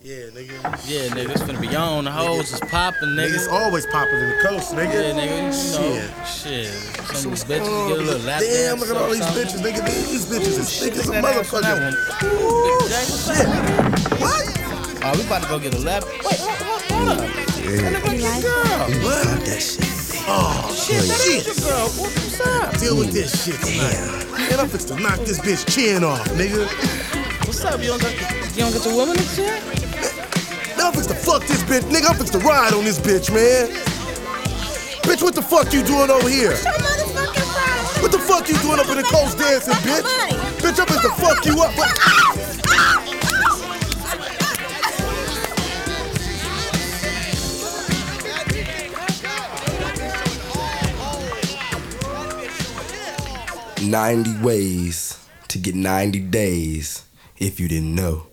Yeah, nigga. Yeah, nigga, it's finna be on. The hoes is popping, Nigga, nigga. it's always popping in the coast, nigga. Yeah, nigga, you know, Shit. shit. So Some what's bitches get a little lap Damn, dance look at all these something. bitches, nigga. These bitches is thick as a Shit, that ass on that motherfucker. Ooh, Big Jack, what's up? What? Oh, we about to go get a lap. Wait, hold, hold, hold up. That nigga your girl. What? That shit. Oh, Shit, that shit. your girl. What's up? Deal with this shit tonight. Man, I'm fixing to knock this bitch chin off, nigga. What's up? You don't got, you don't get your woman and shit? Man, I'm fixing to fuck this bitch, nigga. I'm fixing to ride on this bitch, man. Bitch, what the fuck you doing over here? What the fuck you doing up in the coast dancing, bitch? Bitch, I'm fixing to fuck you up. Ninety ways to get ninety days if you didn't know.